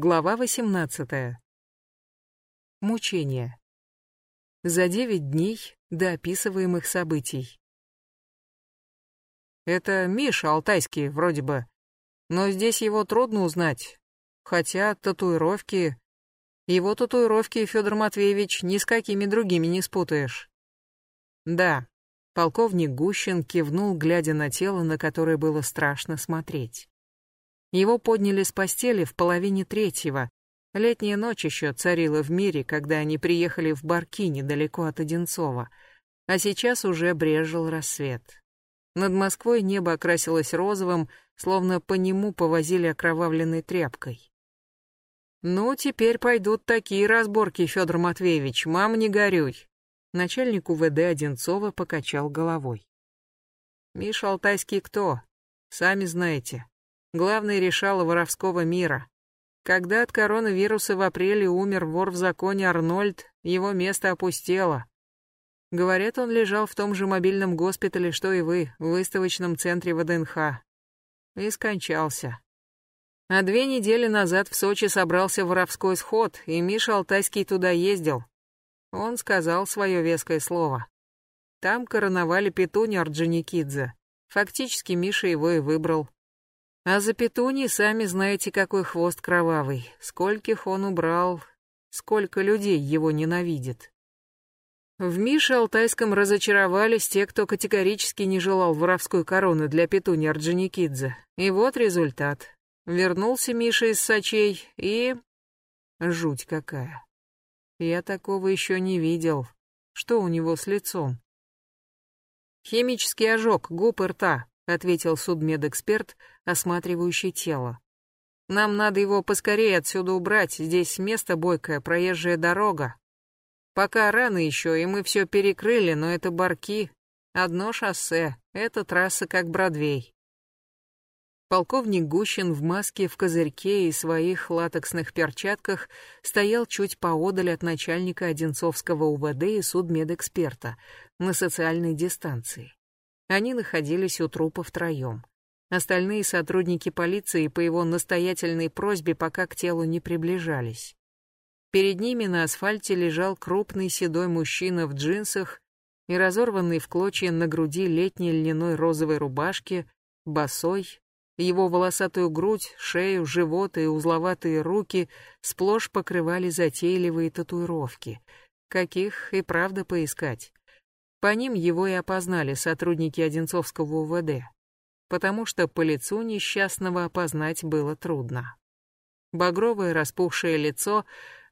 Глава 18. Мучение. За девять дней до описываемых событий. Это Миша Алтайский, вроде бы. Но здесь его трудно узнать. Хотя татуировки... Его татуировки, Федор Матвеевич, ни с какими другими не спутаешь. Да, полковник Гущин кивнул, глядя на тело, на которое было страшно смотреть. Его подняли с постели в половине третьего. Летняя ночь еще царила в мире, когда они приехали в Барки недалеко от Одинцова. А сейчас уже брежил рассвет. Над Москвой небо окрасилось розовым, словно по нему повозили окровавленной тряпкой. «Ну, теперь пойдут такие разборки, Федор Матвеевич, мам, не горюй!» Начальник УВД Одинцова покачал головой. «Миша Алтайский кто? Сами знаете. Главный решало воровского мира. Когда от коронавируса в апреле умер вор в законе Арнольд, его место опустело. Говорят, он лежал в том же мобильном госпитале, что и вы, в выставочном центре ВДНХ. И скончался. А две недели назад в Сочи собрался воровской сход, и Миша Алтайский туда ездил. Он сказал свое веское слово. Там короновали Петуню Орджоникидзе. Фактически Миша его и выбрал. А за петуни сами знаете, какой хвост кровавый. Скольких он убрал, сколько людей его ненавидит. В Мише Алтайском разочаровались те, кто категорически не желал воровской короны для петуни Орджоникидзе. И вот результат. Вернулся Миша из Сочей и... Жуть какая. Я такого еще не видел. Что у него с лицом? Химический ожог губ и рта, ответил судмедэксперт, осматривающий тело. Нам надо его поскорее отсюда убрать, здесь место бойкое, проезжая дорога. Пока рано еще, и мы все перекрыли, но это барки. Одно шоссе, это трасса как Бродвей. Полковник Гущин в маске, в козырьке и своих латексных перчатках стоял чуть поодаль от начальника Одинцовского УВД и судмедэксперта на социальной дистанции. Они находились у трупа втроем. Остальные сотрудники полиции по его настоятельной просьбе пока к телу не приближались. Перед ними на асфальте лежал крупный седой мужчина в джинсах и разорванный в клочья на груди летней льняной розовой рубашке, босой, его волосатую грудь, шею, живот и узловатые руки сплошь покрывали затейливые татуировки, каких и правда поискать. По ним его и опознали сотрудники Одинцовского УВД, потому что по лицу несчастного опознать было трудно. Багровое распухшее лицо,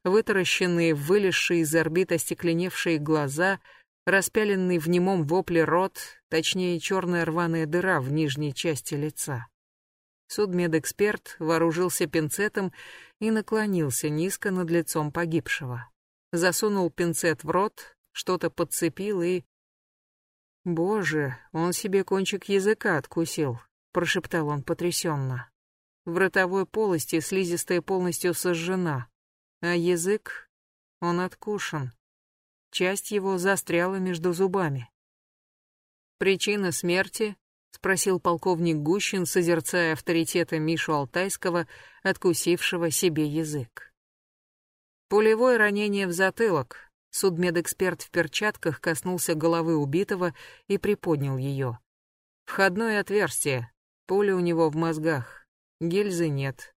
вытаращенные, вылезшие из орбит остекленевшие глаза, распяленный в немом вопле рот, точнее черная рваная дыра в нижней части лица. Судмедэксперт вооружился пинцетом и наклонился низко над лицом погибшего. Засунул пинцет в рот, что-то подцепил и «Боже, он себе кончик языка откусил», — прошептал он потрясенно. В ротовой полости слизистая полностью сожжена, а язык, он откушен. Часть его застряла между зубами. «Причина смерти?» — спросил полковник Гущин, созерцая авторитета Мишу Алтайского, откусившего себе язык. Пулевое ранение в затылок, Судмедэксперт в перчатках коснулся головы убитого и приподнял ее. Входное отверстие, пуля у него в мозгах, гильзы нет.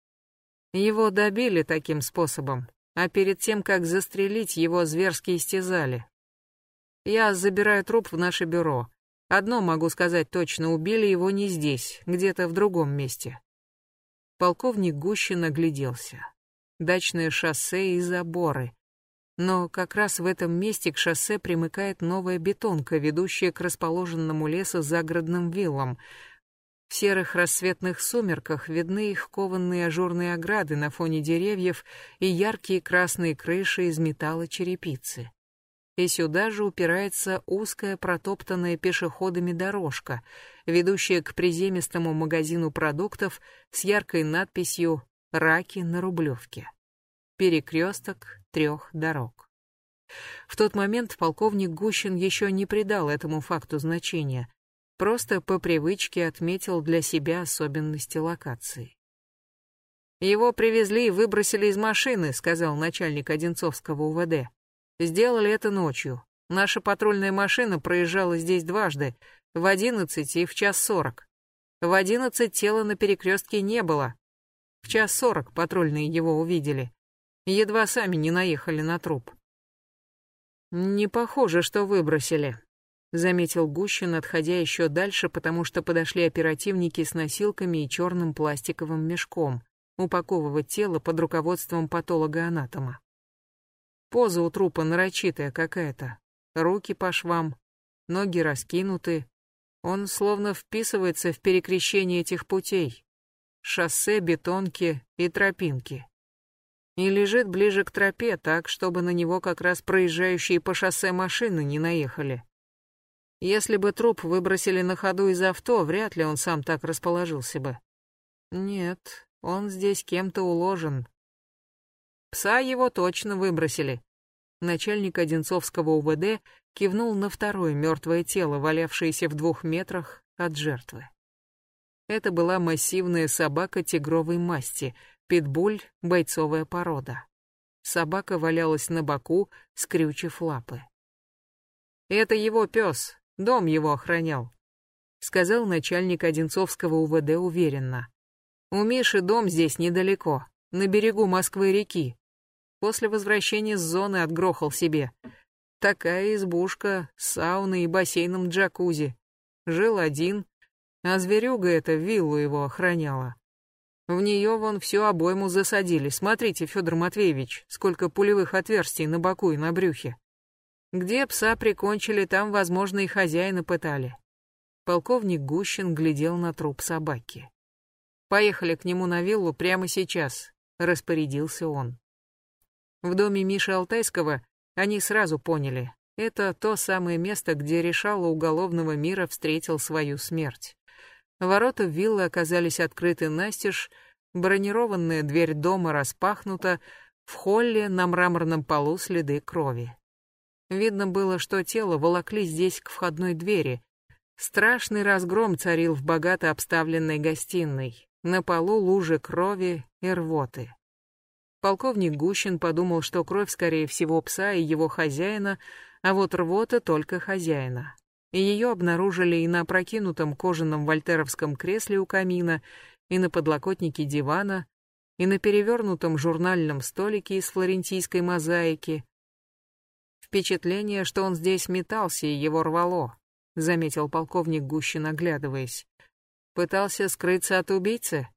Его добили таким способом, а перед тем, как застрелить, его зверски истязали. Я забираю труп в наше бюро. Одно могу сказать точно, убили его не здесь, где-то в другом месте. Полковник Гущин огляделся. Дачное шоссе и заборы. Но как раз в этом месте к шоссе примыкает новая бетонка, ведущая к расположенному лесу загородным виллам. В серых рассветных сумерках видны их кованные ажурные ограды на фоне деревьев и яркие красные крыши из металла черепицы. И сюда же упирается узкая протоптанная пешеходами дорожка, ведущая к приземистому магазину продуктов с яркой надписью «Раки на Рублевке». Перекресток трех дорог. В тот момент полковник Гущин еще не придал этому факту значения, просто по привычке отметил для себя особенности локации. Его привезли и выбросили из машины, сказал начальник Одинцовского УВД. Сделали это ночью. Наша патрульная машина проезжала здесь дважды, в одиннадцать и в час сорок. В одиннадцать тела на перекрестке не было. В час сорок патрульные его увидели. Едва сами не наехали на труп. Не похоже, что выбросили, заметил Гущин, отходя еще дальше, потому что подошли оперативники с носилками и черным пластиковым мешком упаковывать тело под руководством патолога-анатома. Поза у трупа нарочитая какая-то. Руки по швам, ноги раскинуты. Он словно вписывается в перекрещение этих путей. Шоссе, бетонки и тропинки. И лежит ближе к тропе, так, чтобы на него как раз проезжающие по шоссе машины не наехали. Если бы труп выбросили на ходу из авто, вряд ли он сам так расположился бы. Нет, он здесь кем-то уложен. Пса его точно выбросили. Начальник Одинцовского УВД кивнул на второе мертвое тело, валявшееся в двух метрах от жертвы. Это была массивная собака тигровой масти, питбуль, бойцовая порода. Собака валялась на боку, скрючив лапы. «Это его пес, дом его охранял», — сказал начальник Одинцовского УВД уверенно. У Миши дом здесь недалеко, на берегу Москвы-реки. После возвращения с зоны отгрохал себе. Такая избушка с сауной и бассейном джакузи. Жил один, а зверюга эта виллу его охраняла. В нее вон всю обойму засадили. Смотрите, Федор Матвеевич, сколько пулевых отверстий на боку и на брюхе. Где пса прикончили, там, возможно, и хозяина пытали. Полковник Гущин глядел на труп собаки. Поехали к нему на виллу прямо сейчас, распорядился он. В доме Миши Алтайского они сразу поняли, это то самое место, где решало уголовного мира встретил свою смерть. Ворота виллы оказались открыты настежь, бронированная дверь дома распахнута, в холле на мраморном полу следы крови. Видно было, что тело волокли здесь к входной двери. Страшный разгром царил в богато обставленной гостиной. На полу лужи крови и рвоты. Полковник Гущин подумал, что кровь, скорее всего, пса и его хозяина, а вот рвота только хозяина. И ее обнаружили и на опрокинутом кожаном вольтеровском кресле у камина, и на подлокотнике дивана, и на перевернутом журнальном столике из флорентийской мозаики. Впечатление, что он здесь метался и его рвало, заметил полковник Гущин, оглядываясь. Пытался скрыться от убийцы?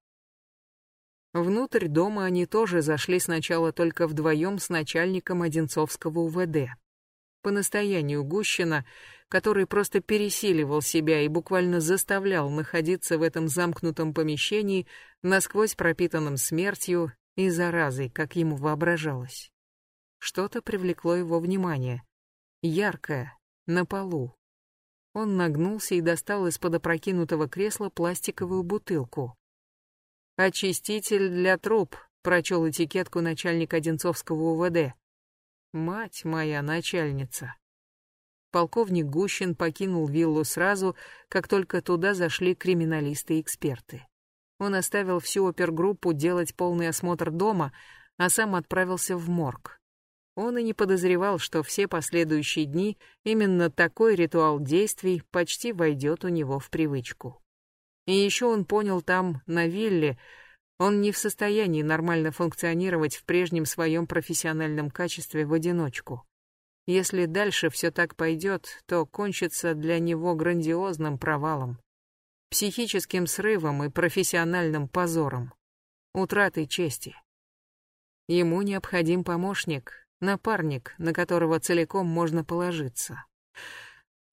Внутрь дома они тоже зашли сначала только вдвоем с начальником Одинцовского УВД. По настоянию Гущина, который просто пересиливал себя и буквально заставлял находиться в этом замкнутом помещении, насквозь пропитанном смертью и заразой, как ему воображалось. Что-то привлекло его внимание. Яркое, на полу. Он нагнулся и достал из-под опрокинутого кресла пластиковую бутылку. «Очиститель для труб», — прочел этикетку начальник Одинцовского УВД. «Мать моя начальница». Полковник Гущин покинул виллу сразу, как только туда зашли криминалисты и эксперты. Он оставил всю опергруппу делать полный осмотр дома, а сам отправился в морг. Он и не подозревал, что все последующие дни именно такой ритуал действий почти войдет у него в привычку. И еще он понял там, на вилле, он не в состоянии нормально функционировать в прежнем своем профессиональном качестве в одиночку. Если дальше все так пойдет, то кончится для него грандиозным провалом, психическим срывом и профессиональным позором, утратой чести. Ему необходим помощник, напарник, на которого целиком можно положиться.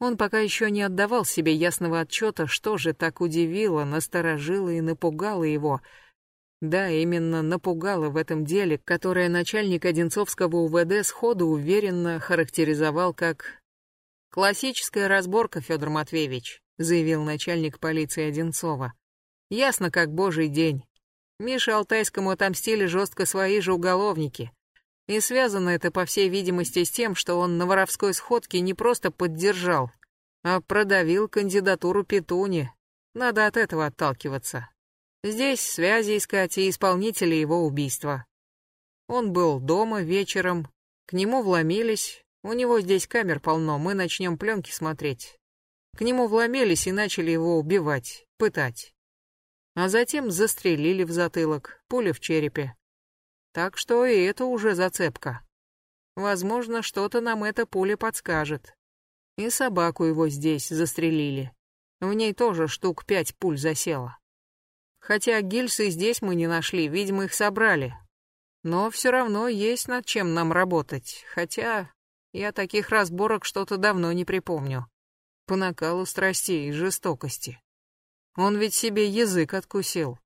Он пока еще не отдавал себе ясного отчета, что же так удивило, насторожило и напугало его. Да, именно напугало в этом деле, которое начальник Одинцовского УВД сходу уверенно характеризовал как «классическая разборка, Федор Матвеевич», заявил начальник полиции Одинцова. «Ясно, как божий день. Мише Алтайскому отомстили жестко свои же уголовники. И связано это, по всей видимости, с тем, что он на воровской сходке не просто поддержал, а продавил кандидатуру Петуни. Надо от этого отталкиваться. Здесь связи искать и исполнители его убийства. Он был дома вечером, к нему вломились, у него здесь камер полно, мы начнем пленки смотреть. К нему вломились и начали его убивать, пытать. А затем застрелили в затылок, пуля в черепе. Так что и это уже зацепка. Возможно, что-то нам эта пуля подскажет. И собаку его здесь застрелили. В ней тоже штук пять пуль засело. Хотя гильсы здесь мы не нашли, видимо, их собрали. Но все равно есть над чем нам работать, хотя я таких разборок что-то давно не припомню. По накалу страстей и жестокости. Он ведь себе язык откусил.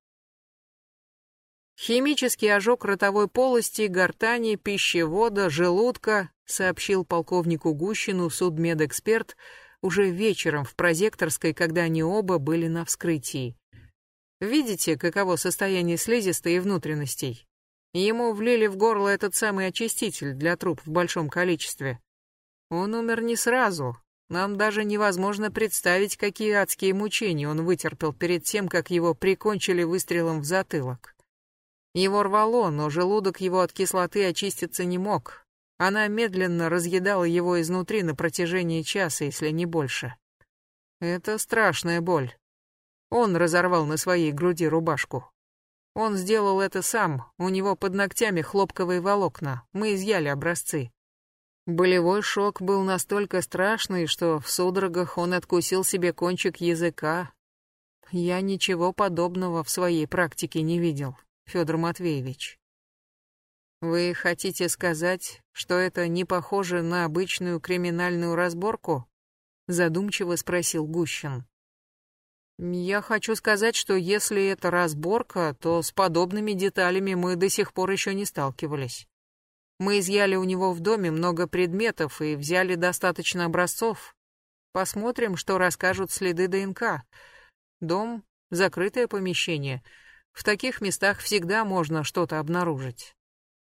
Химический ожог ротовой полости, гортани, пищевода, желудка, сообщил полковнику Гущину судмедэксперт уже вечером в прозекторской, когда они оба были на вскрытии. Видите, каково состояние слизистой и внутренностей? Ему влили в горло этот самый очиститель для труб в большом количестве. Он умер не сразу. Нам даже невозможно представить, какие адские мучения он вытерпел перед тем, как его прикончили выстрелом в затылок. Его рвало, но желудок его от кислоты очиститься не мог. Она медленно разъедала его изнутри на протяжении часа, если не больше. Это страшная боль. Он разорвал на своей груди рубашку. Он сделал это сам, у него под ногтями хлопковые волокна, мы изъяли образцы. Болевой шок был настолько страшный, что в судорогах он откусил себе кончик языка. Я ничего подобного в своей практике не видел. Федор Матвеевич. Вы хотите сказать, что это не похоже на обычную криминальную разборку? Задумчиво спросил Гущин. Я хочу сказать, что если это разборка, то с подобными деталями мы до сих пор еще не сталкивались. Мы изъяли у него в доме много предметов и взяли достаточно образцов. Посмотрим, что расскажут следы ДНК. Дом — закрытое помещение — в таких местах всегда можно что-то обнаружить.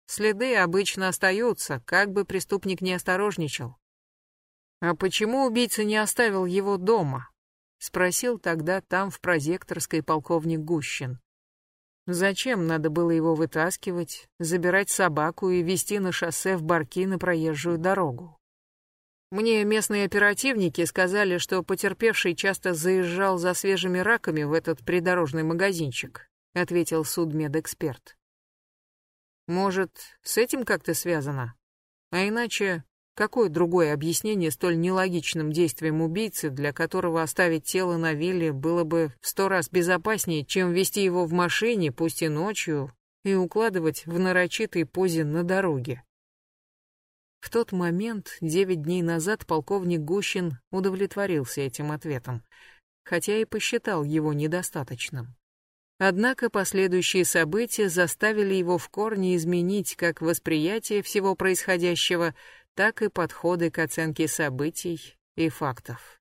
Следы обычно остаются, как бы преступник не осторожничал. «А почему убийца не оставил его дома?» — спросил тогда там в прозекторской полковник Гущин. Зачем надо было его вытаскивать, забирать собаку и везти на шоссе в Барки на проезжую дорогу? Мне местные оперативники сказали, что потерпевший часто заезжал за свежими раками в этот придорожный магазинчик ответил судмедэксперт. Может, с этим как-то связано? А иначе, какое другое объяснение столь нелогичным действиям убийцы, для которого оставить тело на вилле было бы в сто раз безопаснее, чем вести его в машине, пусть и ночью, и укладывать в нарочитой позе на дороге? В тот момент, девять дней назад, полковник Гущин удовлетворился этим ответом, хотя и посчитал его недостаточным. Однако последующие события заставили его в корне изменить как восприятие всего происходящего, так и подходы к оценке событий и фактов.